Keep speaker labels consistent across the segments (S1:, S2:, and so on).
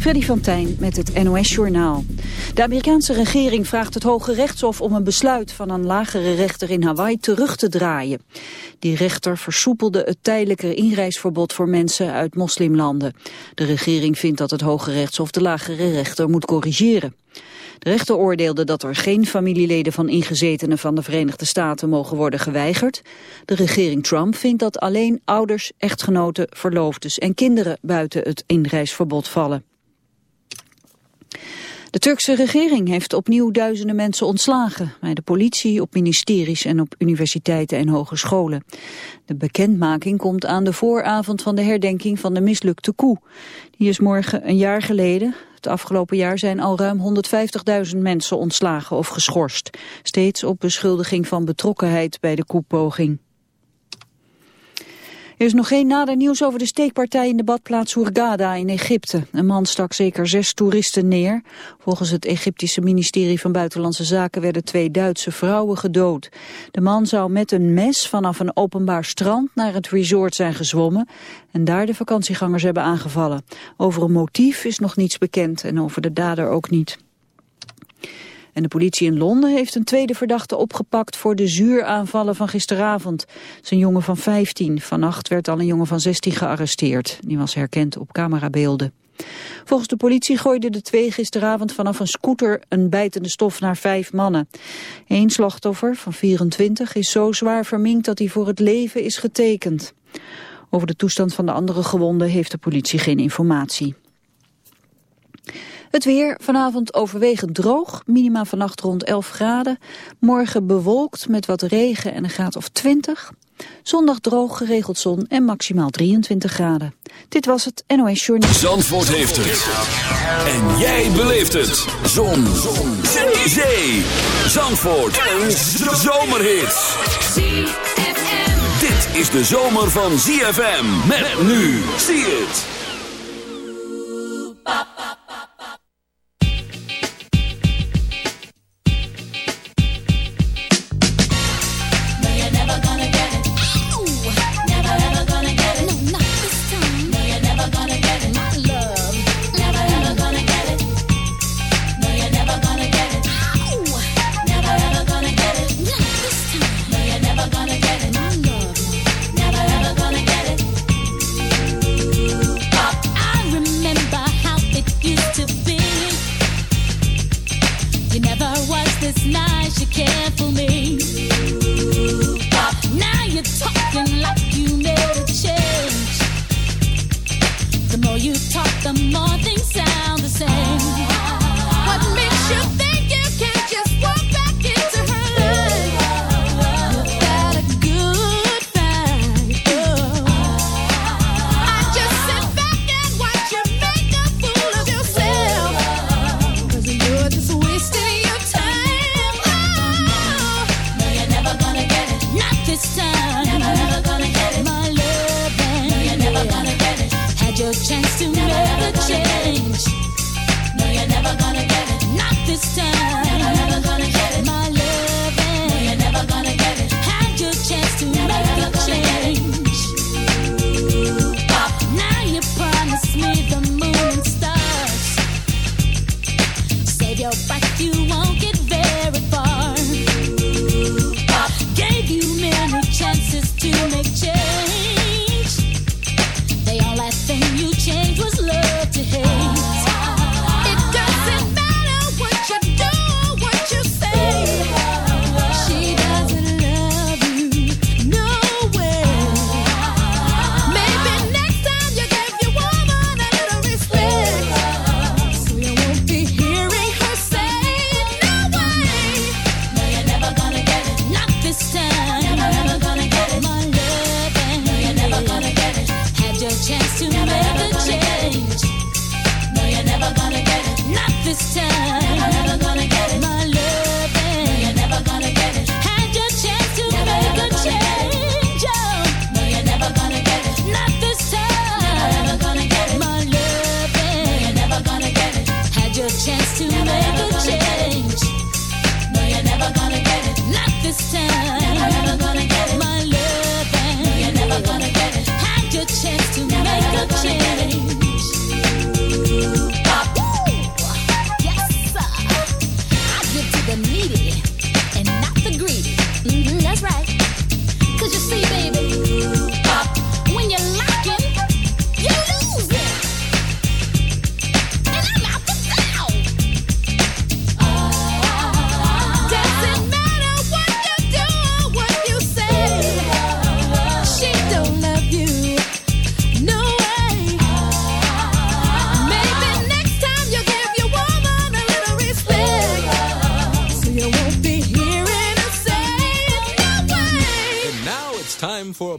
S1: Freddy van Tijn met het NOS-journaal. De Amerikaanse regering vraagt het Hoge Rechtshof om een besluit van een lagere rechter in Hawaii terug te draaien. Die rechter versoepelde het tijdelijke inreisverbod voor mensen uit moslimlanden. De regering vindt dat het Hoge Rechtshof de lagere rechter moet corrigeren. De rechter oordeelde dat er geen familieleden van ingezetenen van de Verenigde Staten mogen worden geweigerd. De regering Trump vindt dat alleen ouders, echtgenoten, verloofdes en kinderen buiten het inreisverbod vallen. De Turkse regering heeft opnieuw duizenden mensen ontslagen. Bij de politie, op ministeries en op universiteiten en hogescholen. De bekendmaking komt aan de vooravond van de herdenking van de mislukte coup. Die is morgen een jaar geleden. Het afgelopen jaar zijn al ruim 150.000 mensen ontslagen of geschorst. Steeds op beschuldiging van betrokkenheid bij de koepoging. Er is nog geen nader nieuws over de steekpartij in de badplaats Hurghada in Egypte. Een man stak zeker zes toeristen neer. Volgens het Egyptische ministerie van Buitenlandse Zaken werden twee Duitse vrouwen gedood. De man zou met een mes vanaf een openbaar strand naar het resort zijn gezwommen en daar de vakantiegangers hebben aangevallen. Over een motief is nog niets bekend en over de dader ook niet. En de politie in Londen heeft een tweede verdachte opgepakt voor de zuuraanvallen van gisteravond. Zijn jongen van 15. Vannacht werd al een jongen van 16 gearresteerd. Die was herkend op camerabeelden. Volgens de politie gooiden de twee gisteravond vanaf een scooter een bijtende stof naar vijf mannen. Eén slachtoffer van 24 is zo zwaar verminkt dat hij voor het leven is getekend. Over de toestand van de andere gewonden heeft de politie geen informatie. Het weer vanavond overwegend droog, minima vannacht rond 11 graden. Morgen bewolkt met wat regen en een graad of 20. Zondag droog, geregeld zon en maximaal 23 graden. Dit was het NOS Journal.
S2: Zandvoort heeft het. En jij beleeft het. Zon. zon. Zee. Zandvoort. Een zomerhit. Dit is de zomer van ZFM. Met nu. Zie het.
S3: It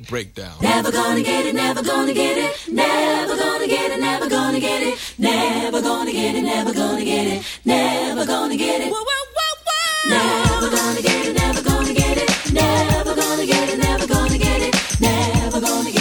S4: breakdown.
S2: Never gonna get it, never gonna get it, never gonna get it, never gonna get it, never gonna get it, never gonna get it, never gonna get it. Whoa, whoa, whoa, whoa. Never gonna get it, never gonna get it, never gonna get it, never gonna get it, never gonna get it,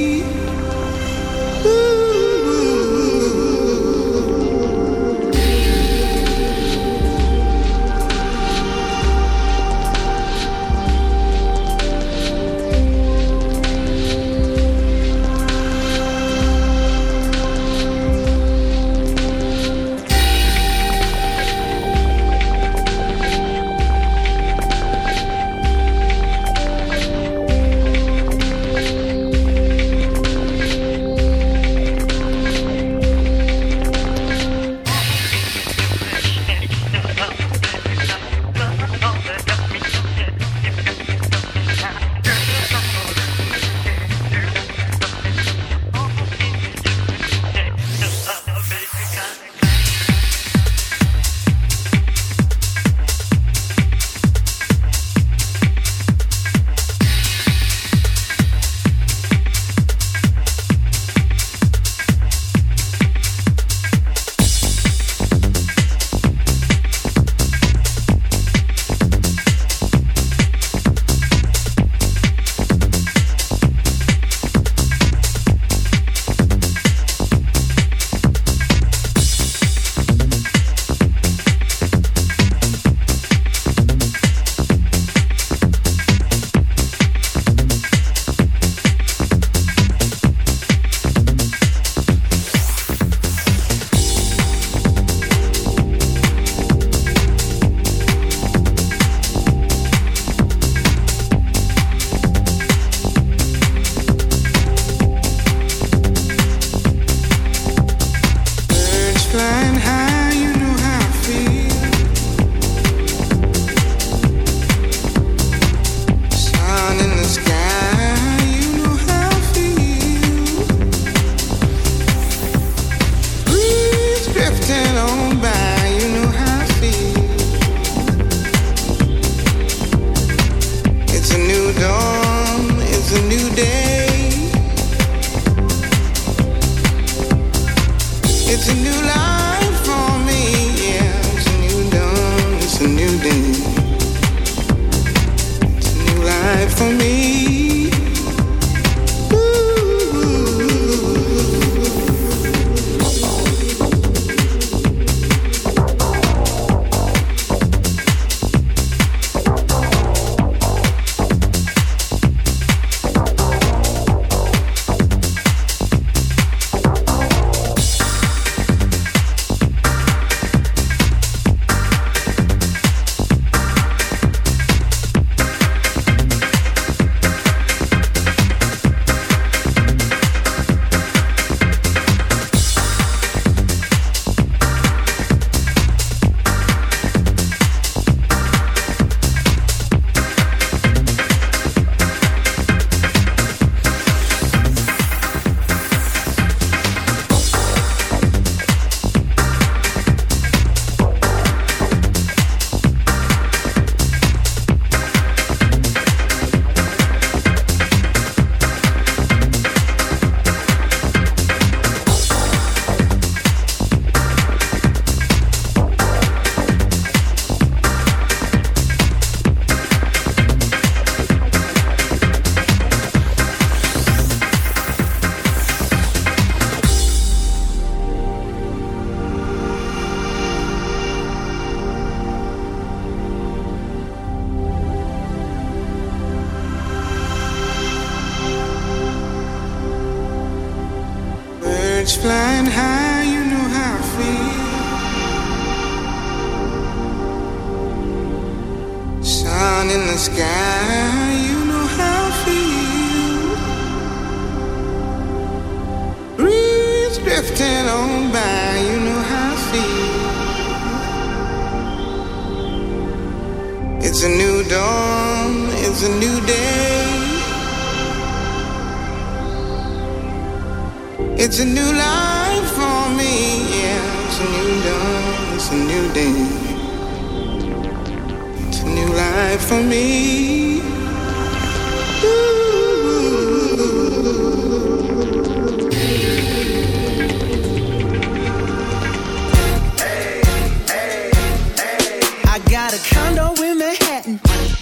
S5: I
S6: got a condo in Manhattan.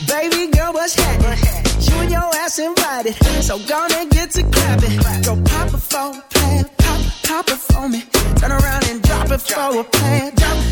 S6: Baby girl, what's happening? You and your ass invited. So gonna get to clapping. Go pop it for a. Pop, pop it for me. Turn around and drop it for a plan.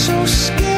S7: so scared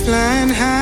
S7: flying high,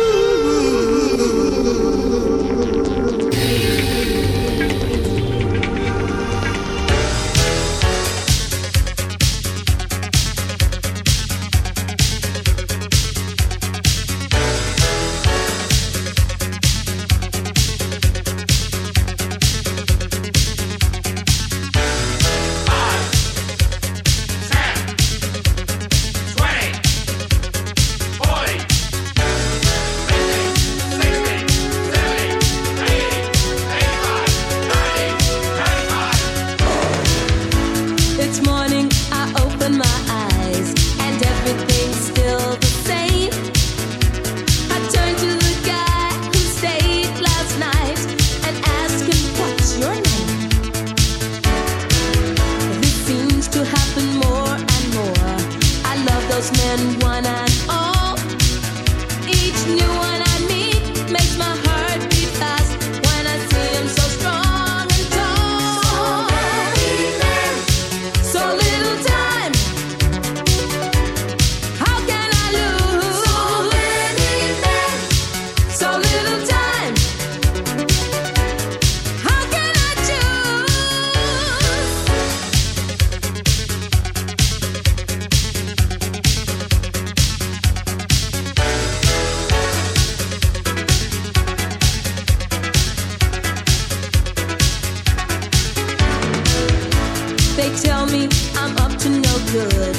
S2: They tell me I'm up to no good.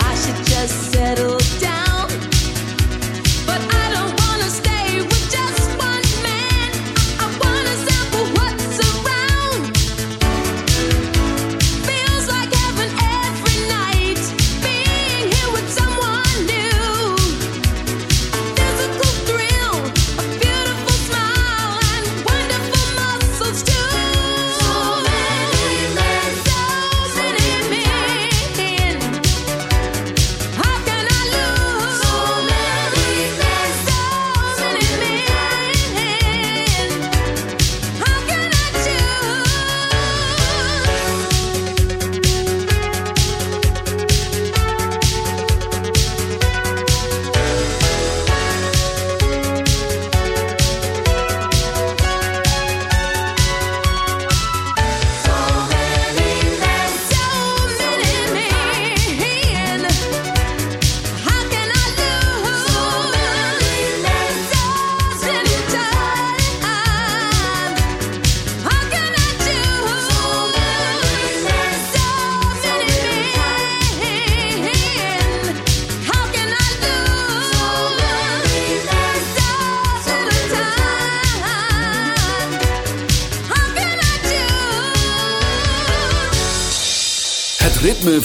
S2: I should just settle down.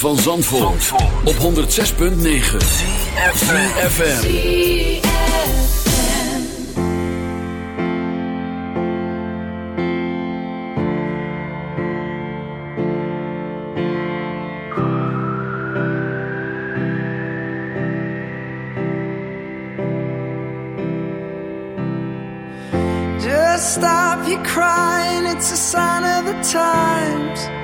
S8: van Zandvoort, op 106.9 CFFM
S6: Just stop your crying, it's a sign of the times.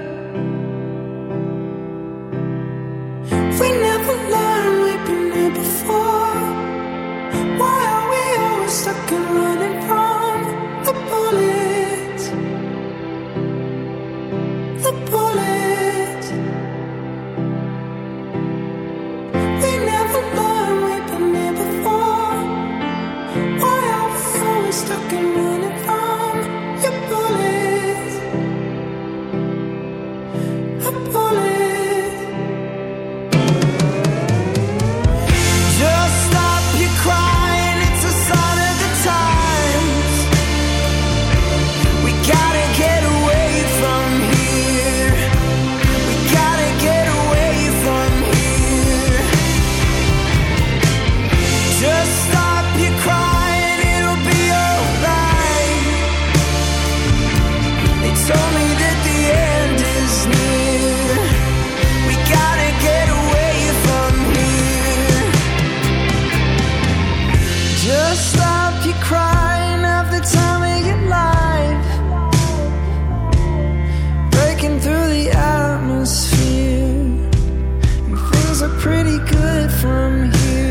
S6: look pretty good from here.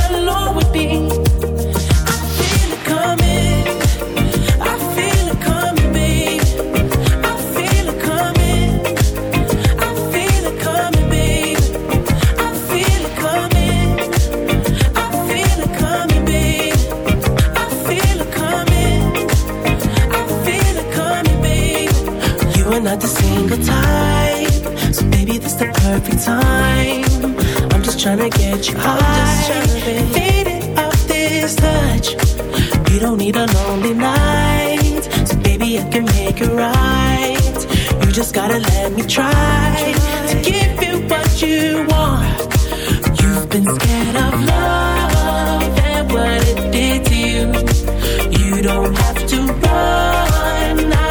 S6: not the single type. So maybe this the perfect time. I'm just trying to get you high. I'm off this touch. You don't need a lonely night. So baby, I can make it right. You just gotta let me try to give you what you want. You've been scared of love and what it did to you. You don't have to run. I